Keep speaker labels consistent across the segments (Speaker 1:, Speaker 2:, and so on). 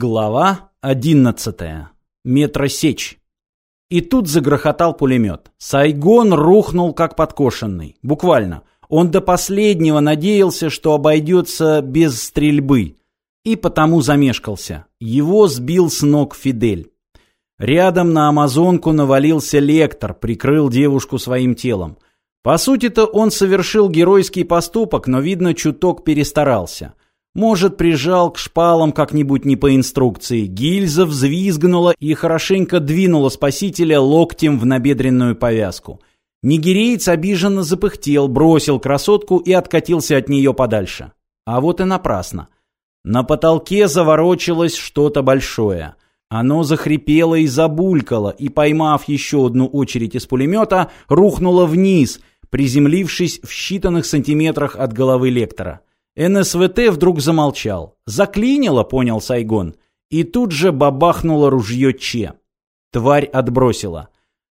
Speaker 1: Глава одиннадцатая. Метросечь. И тут загрохотал пулемет. Сайгон рухнул как подкошенный. Буквально. Он до последнего надеялся, что обойдется без стрельбы. И потому замешкался. Его сбил с ног Фидель. Рядом на амазонку навалился лектор, прикрыл девушку своим телом. По сути-то он совершил геройский поступок, но, видно, чуток перестарался. Может, прижал к шпалам как-нибудь не по инструкции. Гильза взвизгнула и хорошенько двинула спасителя локтем в набедренную повязку. Нигериец обиженно запыхтел, бросил красотку и откатился от нее подальше. А вот и напрасно. На потолке заворочилось что-то большое. Оно захрипело и забулькало, и, поймав еще одну очередь из пулемета, рухнуло вниз, приземлившись в считанных сантиметрах от головы лектора. НСВТ вдруг замолчал. Заклинило, понял Сайгон. И тут же бабахнуло ружье Че. Тварь отбросила.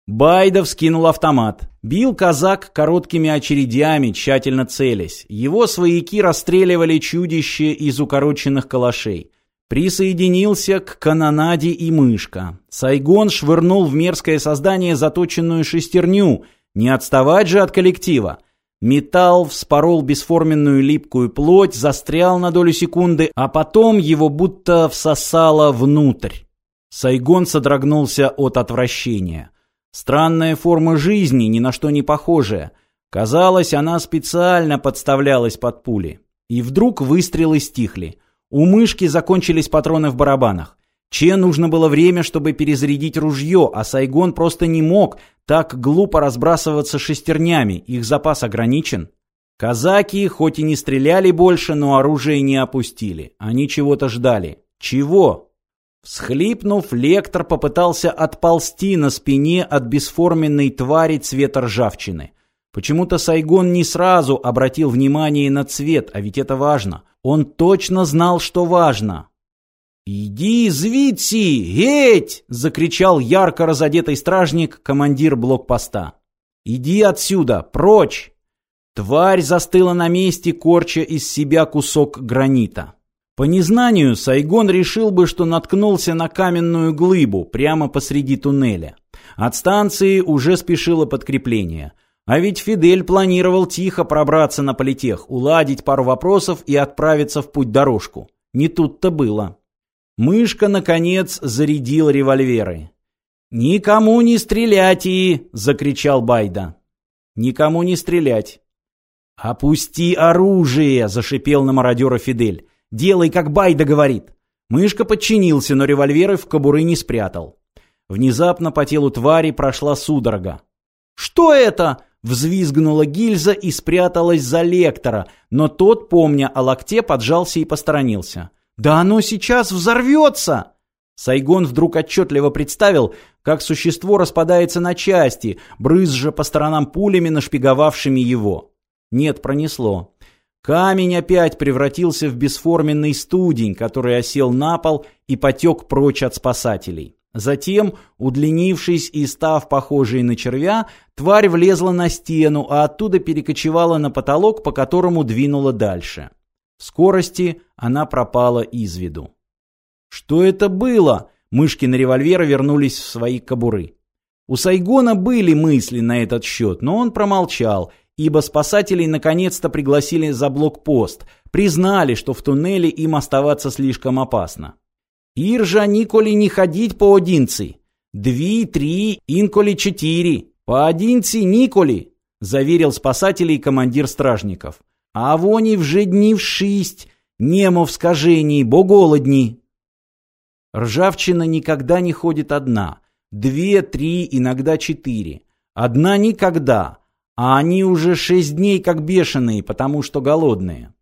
Speaker 1: Байдов скинул автомат. Бил казак короткими очередями, тщательно целясь. Его свояки расстреливали чудище из укороченных калашей. Присоединился к канонаде и мышка. Сайгон швырнул в мерзкое создание заточенную шестерню. Не отставать же от коллектива. Металл вспорол бесформенную липкую плоть, застрял на долю секунды, а потом его будто всосало внутрь. Сайгон содрогнулся от отвращения. Странная форма жизни, ни на что не похожая. Казалось, она специально подставлялась под пули. И вдруг выстрелы стихли. У мышки закончились патроны в барабанах. Че нужно было время, чтобы перезарядить ружье, а Сайгон просто не мог так глупо разбрасываться шестернями, их запас ограничен. Казаки, хоть и не стреляли больше, но оружие не опустили. Они чего-то ждали. Чего? Всхлипнув, лектор попытался отползти на спине от бесформенной твари цвета ржавчины. Почему-то Сайгон не сразу обратил внимание на цвет, а ведь это важно. Он точно знал, что важно. «Иди звідси, геть!» — закричал ярко разодетый стражник, командир блокпоста. «Иди отсюда, прочь!» Тварь застыла на месте, корча из себя кусок гранита. По незнанию Сайгон решил бы, что наткнулся на каменную глыбу прямо посреди туннеля. От станции уже спешило подкрепление. А ведь Фидель планировал тихо пробраться на политех, уладить пару вопросов и отправиться в путь-дорожку. Не тут-то было. Мышка, наконец, зарядил револьверы. «Никому не стрелять и!» — закричал Байда. «Никому не стрелять!» «Опусти оружие!» — зашипел на мародера Фидель. «Делай, как Байда говорит!» Мышка подчинился, но револьверы в кобуры не спрятал. Внезапно по телу твари прошла судорога. «Что это?» — взвизгнула гильза и спряталась за лектора, но тот, помня о локте, поджался и посторонился. «Да оно сейчас взорвется!» Сайгон вдруг отчетливо представил, как существо распадается на части, брызжа по сторонам пулями, нашпиговавшими его. Нет, пронесло. Камень опять превратился в бесформенный студень, который осел на пол и потек прочь от спасателей. Затем, удлинившись и став похожей на червя, тварь влезла на стену, а оттуда перекочевала на потолок, по которому двинула дальше. Скорости она пропала из виду. Что это было? Мышки на револьвера вернулись в свои кобуры. У Сайгона были мысли на этот счет, но он промолчал, ибо спасателей наконец-то пригласили за блокпост, признали, что в туннеле им оставаться слишком опасно. «Иржа Николи не ходить по одинцы. Дві, три, инколи четыре. По одинці Николи», заверил спасателей командир стражников. А вони вже днів шість, немо в скажении, бо голодни. Ржавчина никогда не ходит одна. Две, три, иногда четыре. Одна никогда, а они уже шесть дней как бешеные, потому что голодные.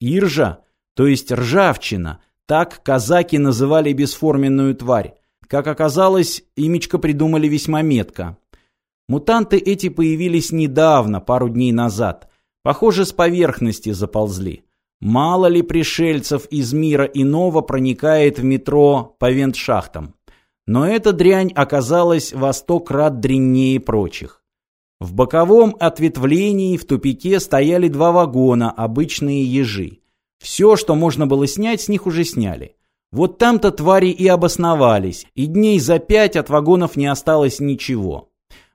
Speaker 1: Иржа, то есть ржавчина, так казаки называли бесформенную тварь. Как оказалось, имечко придумали весьма метко. Мутанты эти появились недавно, пару дней назад – Похоже, с поверхности заползли. Мало ли пришельцев из мира иного проникает в метро по вентшахтам. Но эта дрянь оказалась во сто крат дряннее прочих. В боковом ответвлении в тупике стояли два вагона, обычные ежи. Все, что можно было снять, с них уже сняли. Вот там-то твари и обосновались, и дней за пять от вагонов не осталось ничего.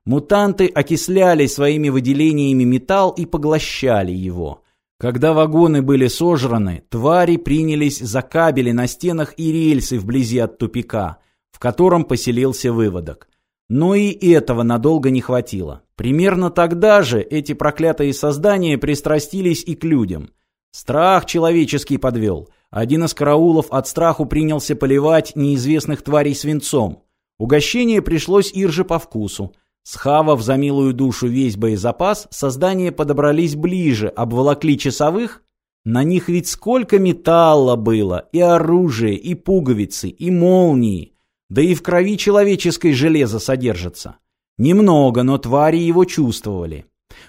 Speaker 1: Мутанты окисляли своими выделениями металл и поглощали его. Когда вагоны были сожраны, твари принялись за кабели на стенах и рельсы вблизи от тупика, в котором поселился выводок. Но и этого надолго не хватило. Примерно тогда же эти проклятые создания пристрастились и к людям. Страх человеческий подвел. Один из караулов от страху принялся поливать неизвестных тварей свинцом. Угощение пришлось Ирже по вкусу. Схавав за милую душу весь боезапас, создания подобрались ближе, обволокли часовых. На них ведь сколько металла было, и оружие, и пуговицы, и молнии. Да и в крови человеческой железо содержится. Немного, но твари его чувствовали.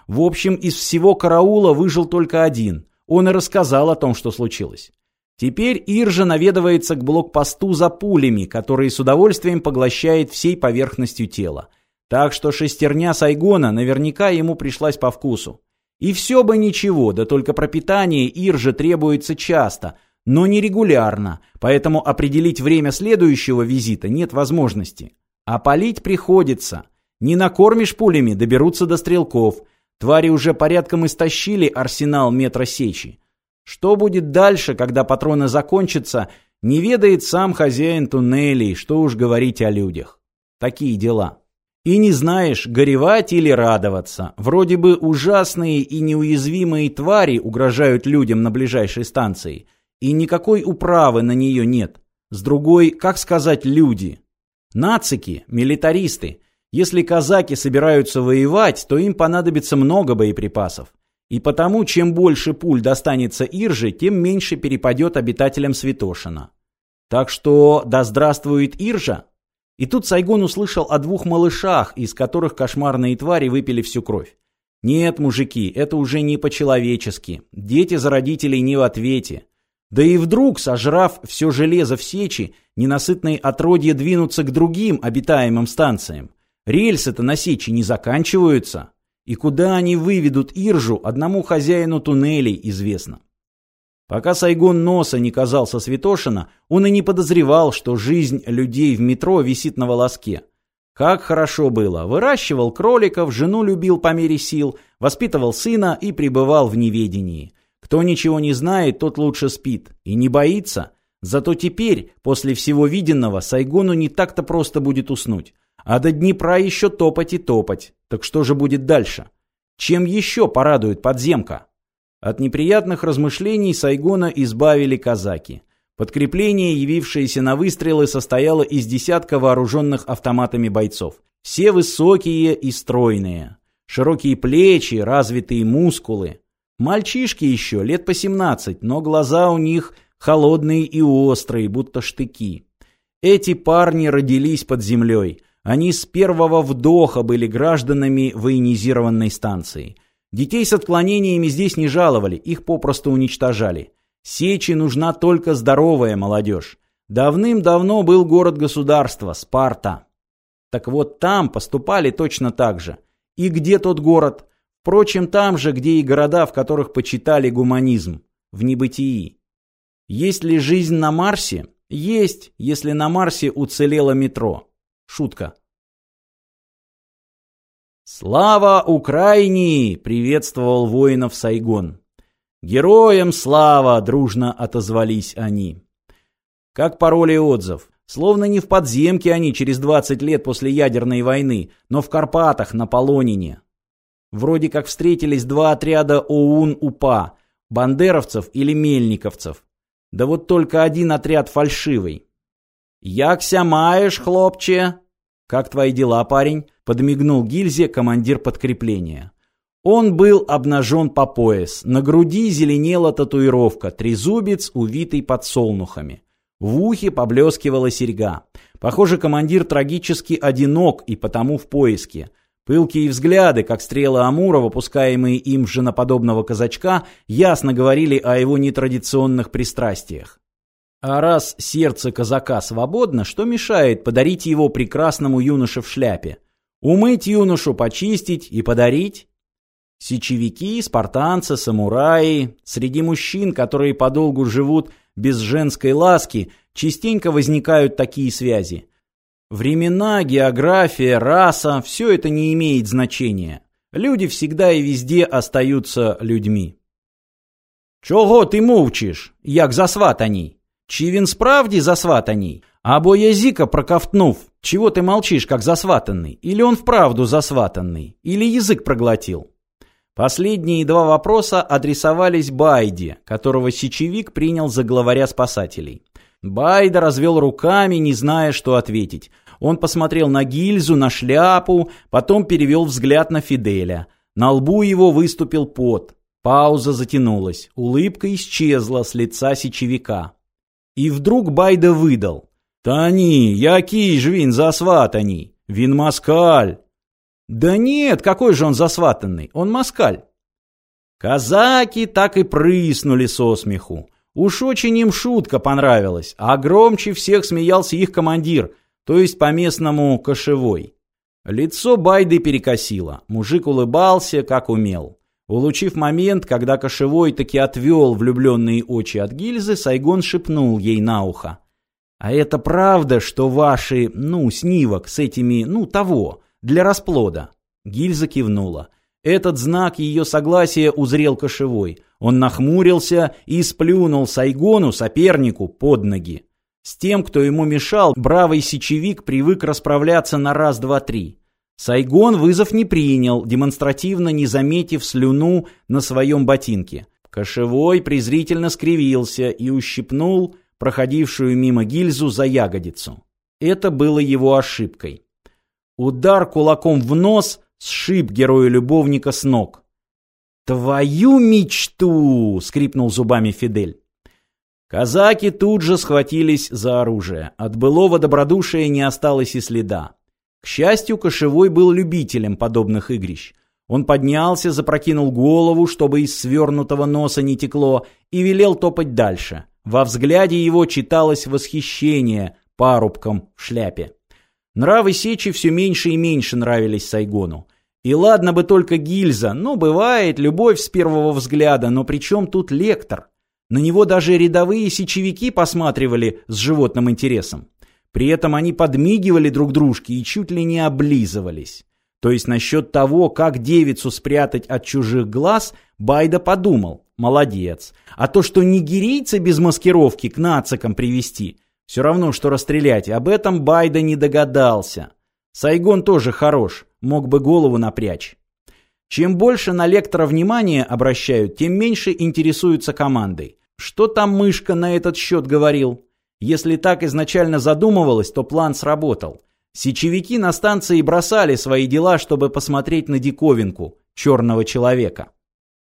Speaker 1: В общем, из всего караула выжил только один. Он и рассказал о том, что случилось. Теперь Иржа наведывается к блокпосту за пулями, которые с удовольствием поглощает всей поверхностью тела. Так что шестерня Сайгона наверняка ему пришлась по вкусу. И все бы ничего, да только пропитание Ирже требуется часто, но не регулярно, поэтому определить время следующего визита нет возможности. А полить приходится. Не накормишь пулями, доберутся до стрелков. Твари уже порядком истощили арсенал метра сечи. Что будет дальше, когда патроны закончатся, не ведает сам хозяин туннелей, что уж говорить о людях. Такие дела. И не знаешь, горевать или радоваться. Вроде бы ужасные и неуязвимые твари угрожают людям на ближайшей станции, и никакой управы на нее нет. С другой, как сказать, люди. Нацики, милитаристы. Если казаки собираются воевать, то им понадобится много боеприпасов. И потому, чем больше пуль достанется Ирже, тем меньше перепадет обитателям Святошина. Так что да здравствует Иржа! И тут Сайгон услышал о двух малышах, из которых кошмарные твари выпили всю кровь. Нет, мужики, это уже не по-человечески. Дети за родителей не в ответе. Да и вдруг, сожрав все железо в сечи, ненасытные отродья двинутся к другим обитаемым станциям. Рельсы-то на сечи не заканчиваются. И куда они выведут Иржу, одному хозяину туннелей известно. Пока Сайгон носа не казался Святошина, он и не подозревал, что жизнь людей в метро висит на волоске. Как хорошо было. Выращивал кроликов, жену любил по мере сил, воспитывал сына и пребывал в неведении. Кто ничего не знает, тот лучше спит. И не боится. Зато теперь, после всего виденного, Сайгону не так-то просто будет уснуть. А до Днепра еще топать и топать. Так что же будет дальше? Чем еще порадует подземка? От неприятных размышлений Сайгона избавили казаки. Подкрепление, явившееся на выстрелы, состояло из десятка вооруженных автоматами бойцов. Все высокие и стройные. Широкие плечи, развитые мускулы. Мальчишки еще, лет по 17, но глаза у них холодные и острые, будто штыки. Эти парни родились под землей – они с первого вдоха были гражданами военизированной станции. Детей с отклонениями здесь не жаловали, их попросту уничтожали. Сечи нужна только здоровая молодежь. Давным-давно был город-государство, Спарта. Так вот там поступали точно так же. И где тот город? Впрочем, там же, где и города, в которых почитали гуманизм. В небытии. Есть ли жизнь на Марсе? Есть, если на Марсе уцелело метро. Шутка. «Слава Украине!» — приветствовал воинов Сайгон. «Героям слава!» — дружно отозвались они. Как пароли отзыв. Словно не в подземке они через 20 лет после ядерной войны, но в Карпатах на Полонине. Вроде как встретились два отряда ОУН-УПА, бандеровцев или мельниковцев. Да вот только один отряд фальшивый. «Якся маешь, хлопче?» «Как твои дела, парень?» — подмигнул гильзе командир подкрепления. Он был обнажен по пояс. На груди зеленела татуировка, трезубец, увитый подсолнухами. В ухе поблескивала серьга. Похоже, командир трагически одинок и потому в поиске. Пылкие взгляды, как стрелы Амура, выпускаемые им в женоподобного казачка, ясно говорили о его нетрадиционных пристрастиях. А раз сердце казака свободно, что мешает подарить его прекрасному юноше в шляпе? Умыть юношу, почистить и подарить? Сечевики, спартанцы, самураи, среди мужчин, которые подолгу живут без женской ласки, частенько возникают такие связи. Времена, география, раса – все это не имеет значения. Люди всегда и везде остаются людьми. Чого ти мовчиш, як засватаний? Чи він справді засватаний? Або язика проковтнув. Чего ты молчишь, как засватанный? Или он вправду засватанный? Или язык проглотил? Последние два вопроса адресовались Байде, которого сечевик принял за главаря спасателей. Байда развел руками, не зная, что ответить. Он посмотрел на гильзу, на шляпу, потом перевел взгляд на Фиделя. На лбу его выступил пот. Пауза затянулась. Улыбка исчезла с лица сечевика. И вдруг Байда выдал. «Та ні, який ж він засватаний? Він москаль!» «Да нет, какой же он засватанный? Он москаль!» Казаки так и прыснули со смеху. Уж очень им шутка понравилась, а громче всех смеялся их командир, то есть по-местному кошевой. Лицо Байды перекосило, мужик улыбался, как умел. Улучив момент, когда кошевой таки отвел влюбленные очи от гильзы, Сайгон шепнул ей на ухо. «А это правда, что ваши, ну, снимок с этими, ну, того, для расплода?» Гильза кивнула. Этот знак ее согласия узрел кошевой. Он нахмурился и сплюнул Сайгону, сопернику, под ноги. С тем, кто ему мешал, бравый сечевик привык расправляться на раз, два, три. Сайгон вызов не принял, демонстративно не заметив слюну на своем ботинке. Кошевой презрительно скривился и ущипнул проходившую мимо гильзу за ягодицу. Это было его ошибкой. Удар кулаком в нос сшиб героя-любовника с ног. «Твою мечту!» — скрипнул зубами Фидель. Казаки тут же схватились за оружие. От былого добродушия не осталось и следа. К счастью, Кошевой был любителем подобных игрищ. Он поднялся, запрокинул голову, чтобы из свернутого носа не текло, и велел топать дальше. Во взгляде его читалось восхищение парубком в шляпе. Нравы Сечи все меньше и меньше нравились Сайгону. И ладно бы только гильза, но бывает любовь с первого взгляда, но при чем тут лектор? На него даже рядовые сечевики посматривали с животным интересом. При этом они подмигивали друг дружке и чуть ли не облизывались. То есть насчет того, как девицу спрятать от чужих глаз, Байда подумал. Молодец. А то, что нигерийца без маскировки к нацикам привести, все равно, что расстрелять, об этом Байда не догадался. Сайгон тоже хорош, мог бы голову напрячь. Чем больше на лектора внимания обращают, тем меньше интересуются командой. Что там мышка на этот счет говорил? Если так изначально задумывалось, то план сработал. Сечевики на станции бросали свои дела, чтобы посмотреть на диковинку черного человека.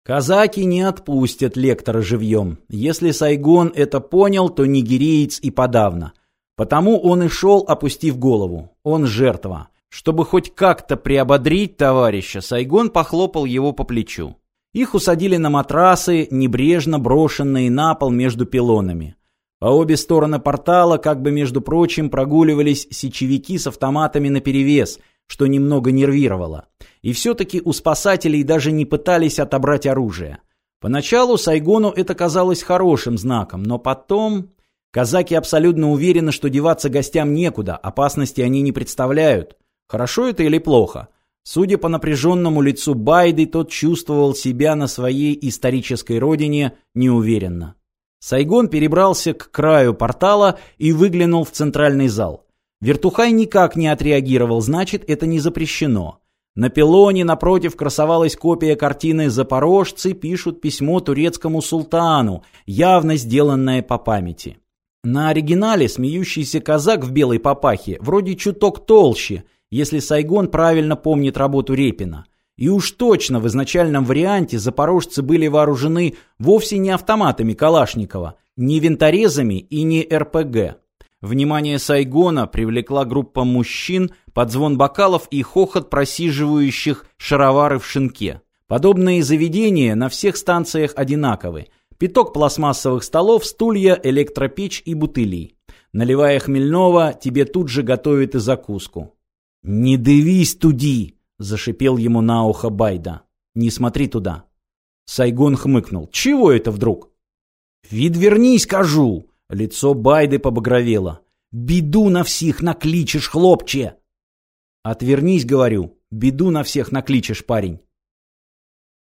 Speaker 1: Казаки не отпустят лектора живьем. Если Сайгон это понял, то нигериец и подавно. Потому он и шел, опустив голову. Он жертва. Чтобы хоть как-то приободрить товарища, Сайгон похлопал его по плечу. Их усадили на матрасы, небрежно брошенные на пол между пилонами. По обе стороны портала, как бы между прочим, прогуливались сечевики с автоматами наперевес, что немного нервировало. И все-таки у спасателей даже не пытались отобрать оружие. Поначалу Сайгону это казалось хорошим знаком, но потом... Казаки абсолютно уверены, что деваться гостям некуда, опасности они не представляют. Хорошо это или плохо? Судя по напряженному лицу Байды, тот чувствовал себя на своей исторической родине неуверенно. Сайгон перебрался к краю портала и выглянул в центральный зал. Вертухай никак не отреагировал, значит, это не запрещено. На пилоне напротив красовалась копия картины «Запорожцы пишут письмо турецкому султану», явно сделанное по памяти. На оригинале смеющийся казак в белой папахе вроде чуток толще – если Сайгон правильно помнит работу Репина. И уж точно в изначальном варианте запорожцы были вооружены вовсе не автоматами Калашникова, не винторезами и не РПГ. Внимание Сайгона привлекла группа мужчин под звон бокалов и хохот просиживающих шаровары в шинке. Подобные заведения на всех станциях одинаковы. Пяток пластмассовых столов, стулья, электропечь и бутыли. Наливая хмельного, тебе тут же готовят и закуску. «Не дивись туди!» — зашипел ему на ухо Байда. «Не смотри туда!» Сайгон хмыкнул. «Чего это вдруг?» «Видвернись, кажу!» Лицо Байды побагровело. «Беду на всех накличешь, хлопче!» «Отвернись, — говорю, — беду на всех накличешь, парень».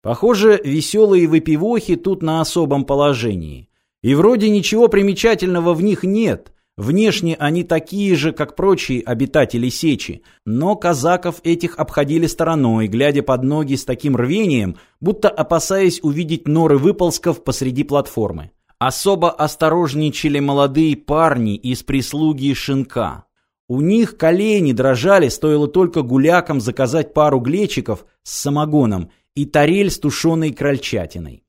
Speaker 1: Похоже, веселые выпивохи тут на особом положении. И вроде ничего примечательного в них нет. Внешне они такие же, как прочие обитатели Сечи, но казаков этих обходили стороной, глядя под ноги с таким рвением, будто опасаясь увидеть норы выползков посреди платформы. Особо осторожничали молодые парни из прислуги Шинка. У них колени дрожали, стоило только гулякам заказать пару глечиков с самогоном и тарель с тушеной крольчатиной.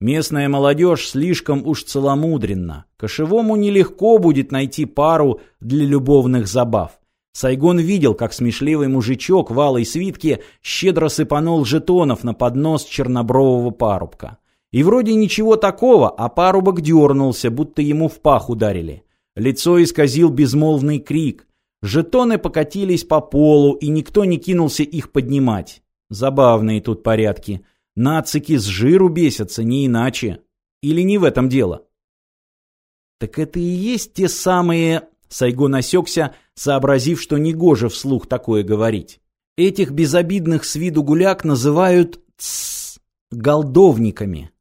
Speaker 1: Местная молодежь слишком уж целомудренна. Кошевому нелегко будет найти пару для любовных забав. Сайгон видел, как смешливый мужичок в алой свитке щедро сыпанул жетонов на поднос чернобрового парубка. И вроде ничего такого, а парубок дернулся, будто ему в пах ударили. Лицо исказил безмолвный крик. Жетоны покатились по полу, и никто не кинулся их поднимать. Забавные тут порядки. Нацики с жиру бесятся, не иначе. Или не в этом дело? Так это и есть те самые... Сайгон осекся, сообразив, что негоже вслух такое говорить. Этих безобидных с виду гуляк называют тс, голдовниками.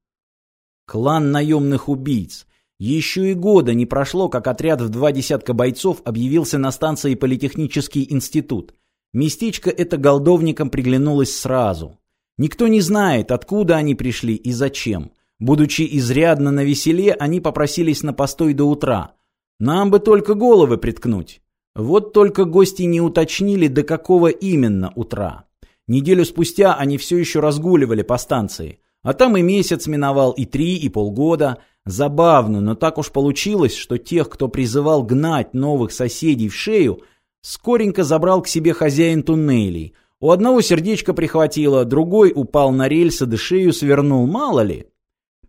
Speaker 1: Клан наемных убийц. Еще и года не прошло, как отряд в два десятка бойцов объявился на станции Политехнический институт. Местечко это голдовникам приглянулось сразу. Никто не знает, откуда они пришли и зачем. Будучи изрядно на веселе, они попросились на постой до утра. Нам бы только головы приткнуть. Вот только гости не уточнили, до какого именно утра. Неделю спустя они все еще разгуливали по станции. А там и месяц миновал, и три, и полгода. Забавно, но так уж получилось, что тех, кто призывал гнать новых соседей в шею, скоренько забрал к себе хозяин туннелей. У одного сердечко прихватило, другой упал на рельсы, да шею свернул, мало ли.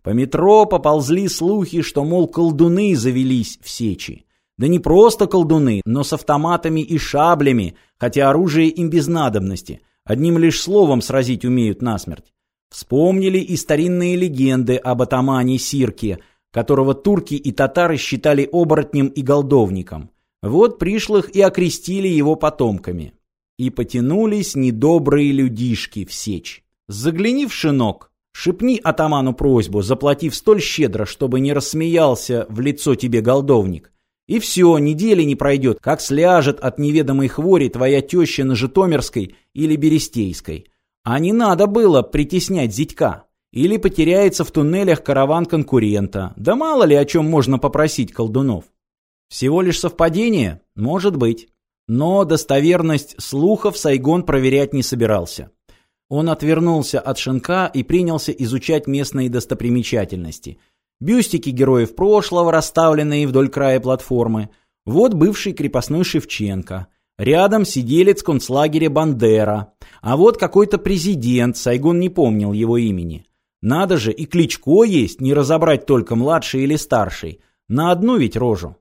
Speaker 1: По метро поползли слухи, что, мол, колдуны завелись в сечи. Да не просто колдуны, но с автоматами и шаблями, хотя оружие им без надобности. Одним лишь словом сразить умеют насмерть. Вспомнили и старинные легенды об атамане Сирке, которого турки и татары считали оборотнем и голдовником. Вот пришлых и окрестили его потомками. И потянулись недобрые людишки в сечь. Загляни в шинок, шепни атаману просьбу, заплатив столь щедро, чтобы не рассмеялся в лицо тебе голдовник. И все, недели не пройдет, как сляжет от неведомой хвори твоя теща на Житомирской или Берестейской. А не надо было притеснять зятька. Или потеряется в туннелях караван конкурента. Да мало ли о чем можно попросить колдунов. Всего лишь совпадение? Может быть. Но достоверность слухов Сайгон проверять не собирался. Он отвернулся от шинка и принялся изучать местные достопримечательности. Бюстики героев прошлого, расставленные вдоль края платформы. Вот бывший крепостной Шевченко. Рядом сиделец концлагеря Бандера. А вот какой-то президент, Сайгон не помнил его имени. Надо же, и Кличко есть, не разобрать только младший или старший. На одну ведь рожу.